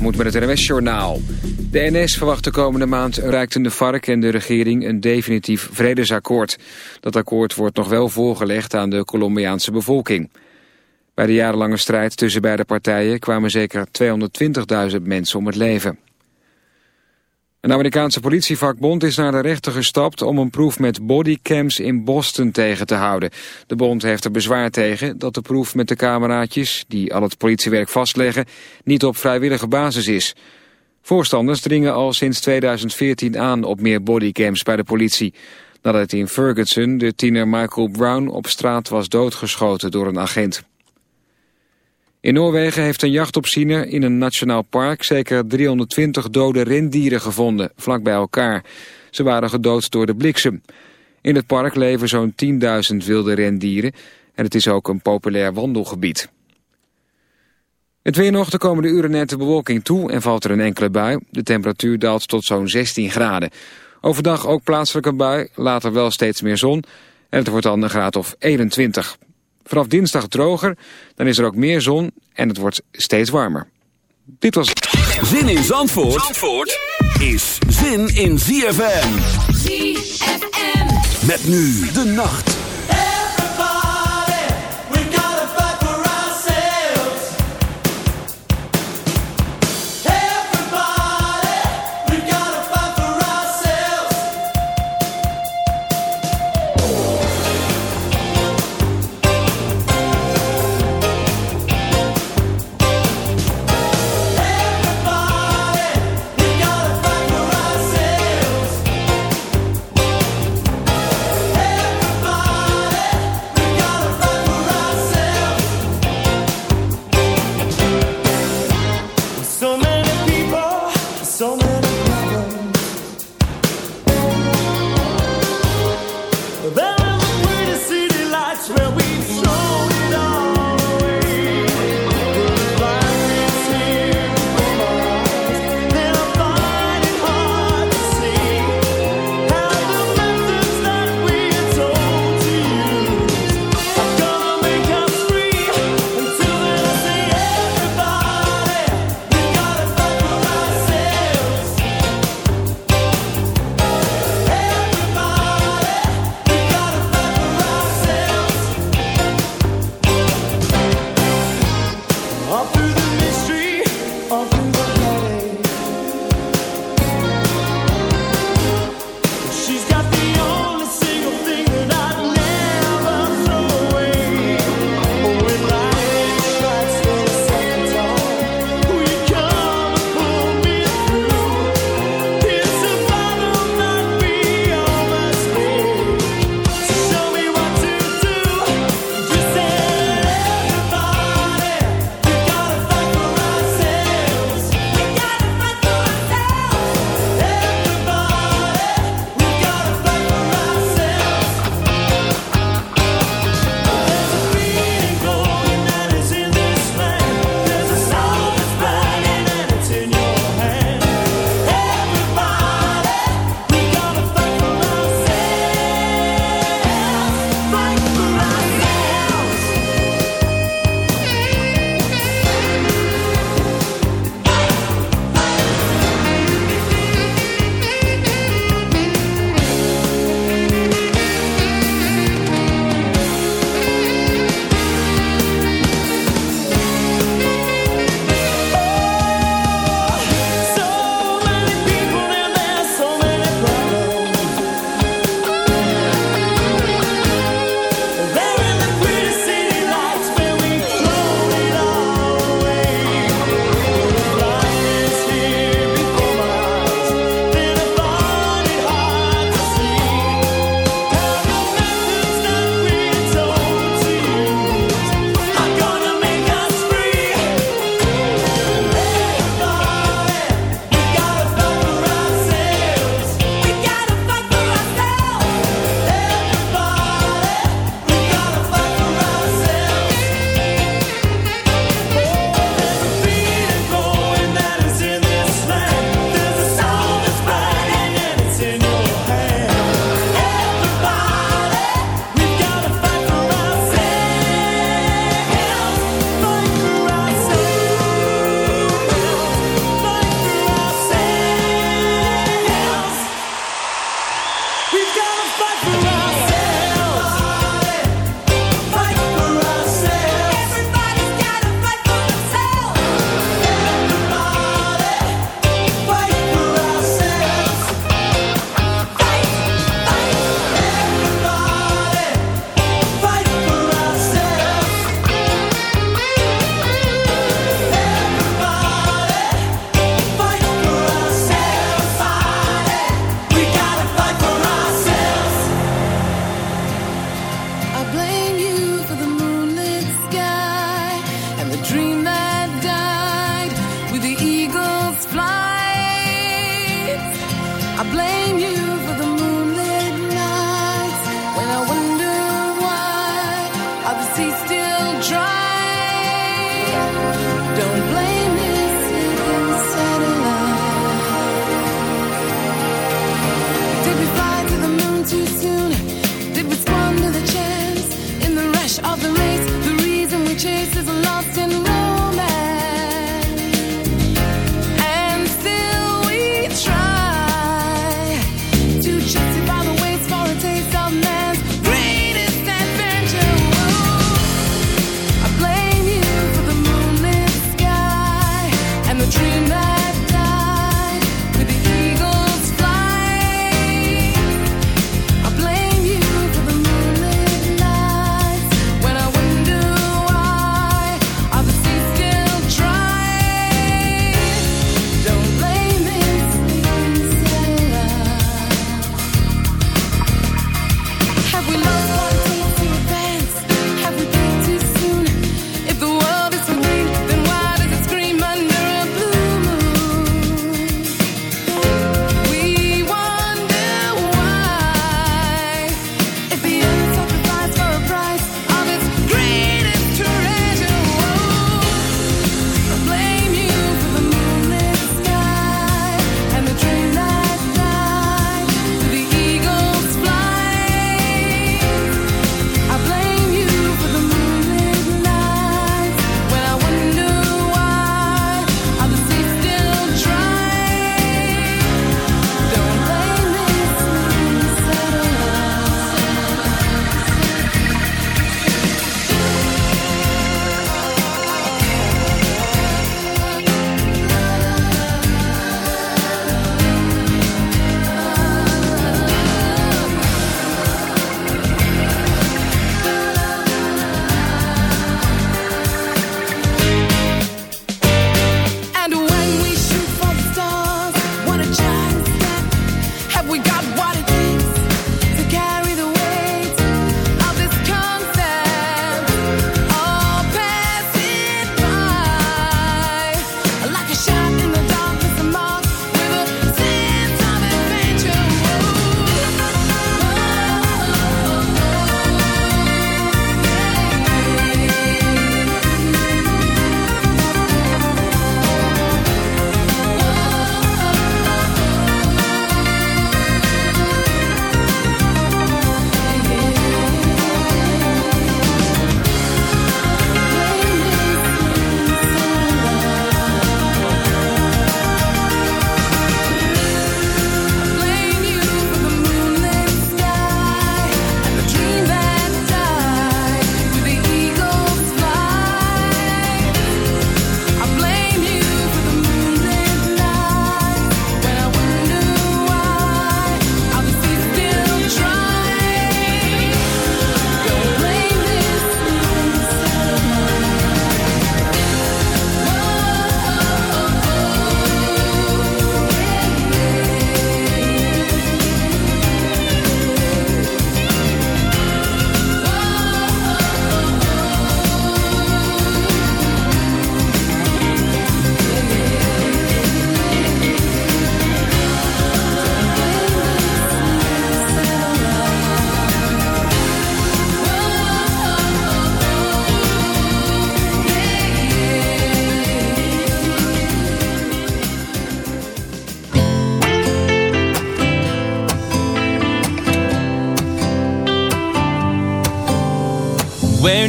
moet met het NWS Journaal. De NS verwacht de komende maand reikt de vark en de regering een definitief vredesakkoord. Dat akkoord wordt nog wel voorgelegd aan de Colombiaanse bevolking. Bij de jarenlange strijd tussen beide partijen kwamen zeker 220.000 mensen om het leven. Een Amerikaanse politievakbond is naar de rechter gestapt om een proef met bodycams in Boston tegen te houden. De bond heeft er bezwaar tegen dat de proef met de cameraatjes, die al het politiewerk vastleggen, niet op vrijwillige basis is. Voorstanders dringen al sinds 2014 aan op meer bodycams bij de politie. Nadat in Ferguson de tiener Michael Brown op straat was doodgeschoten door een agent. In Noorwegen heeft een jachtopziener in een nationaal park zeker 320 dode rendieren gevonden, vlak bij elkaar. Ze waren gedood door de bliksem. In het park leven zo'n 10.000 wilde rendieren en het is ook een populair wandelgebied. Het weer nog de komende uren neemt de bewolking toe en valt er een enkele bui. De temperatuur daalt tot zo'n 16 graden. Overdag ook plaatselijk een bui, later wel steeds meer zon en het wordt dan een graad of 21. Vanaf dinsdag droger, dan is er ook meer zon en het wordt steeds warmer. Dit was... Zin in Zandvoort, Zandvoort is zin in ZFM. ZFM. Met nu de nacht.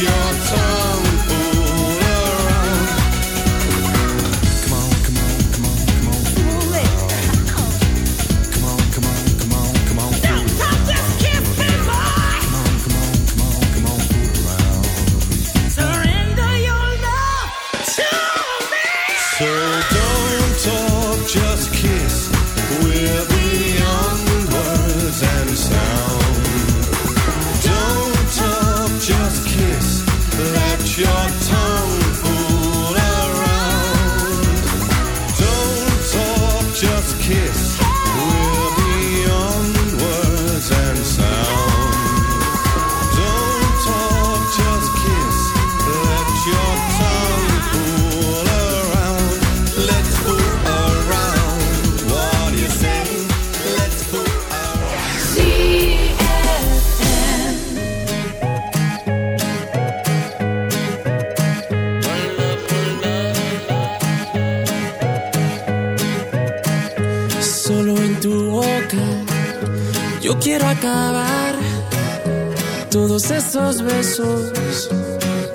your time.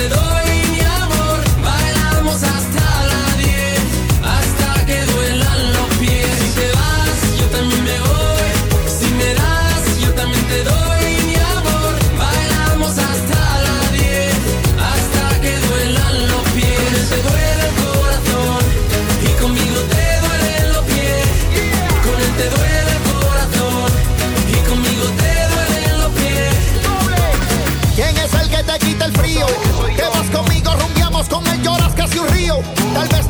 it all. Tal vez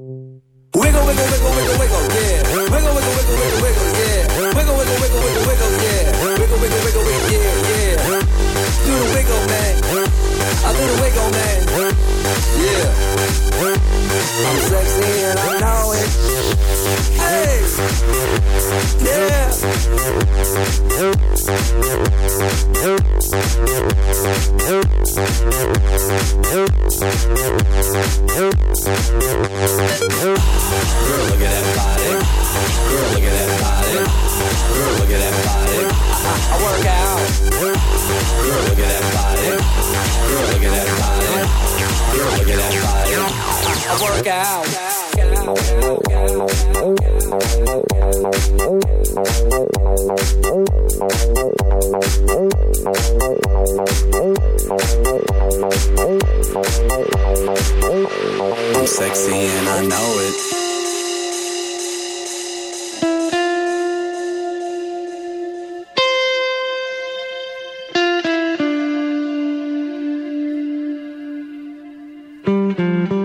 Mm-hmm.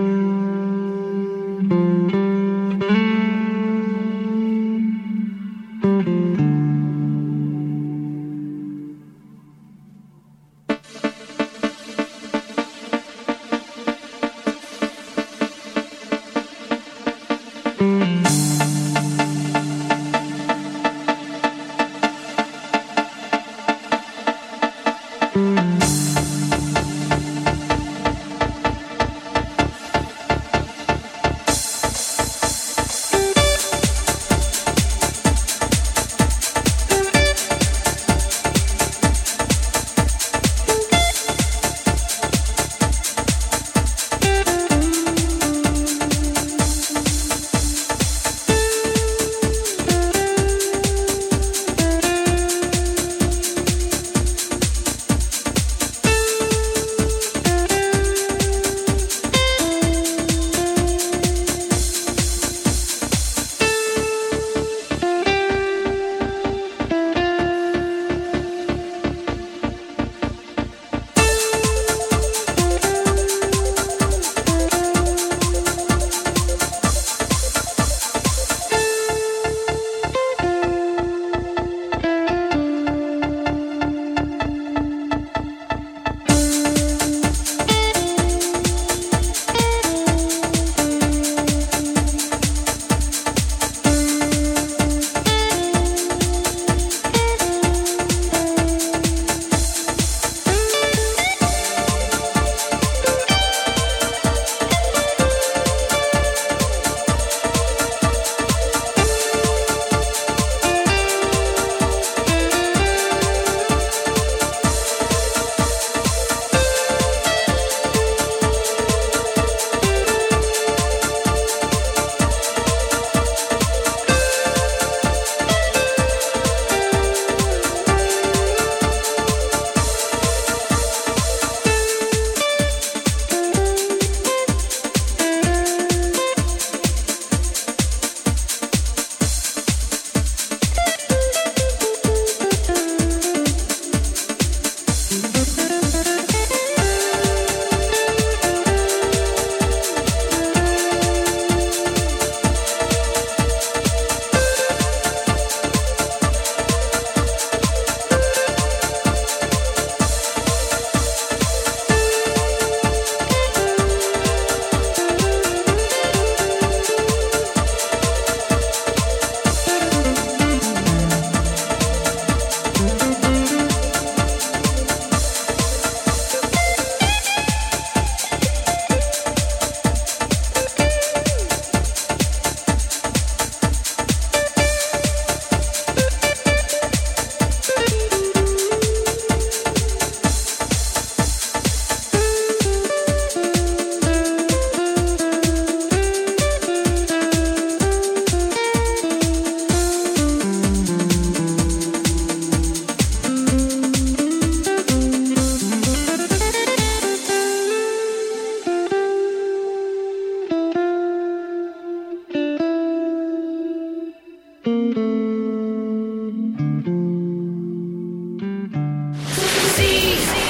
Peace.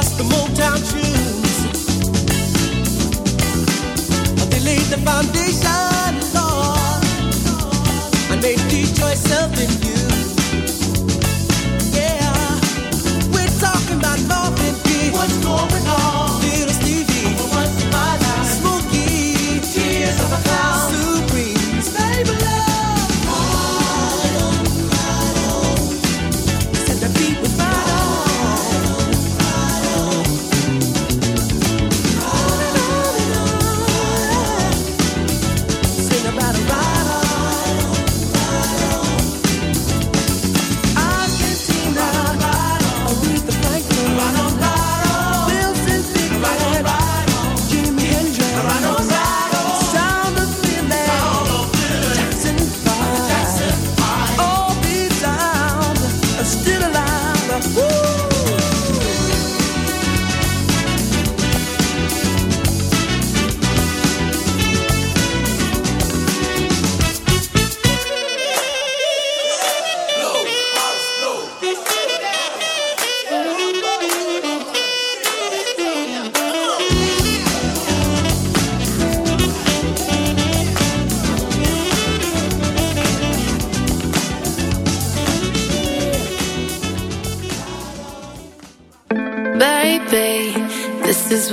us the Motown tunes. Laid.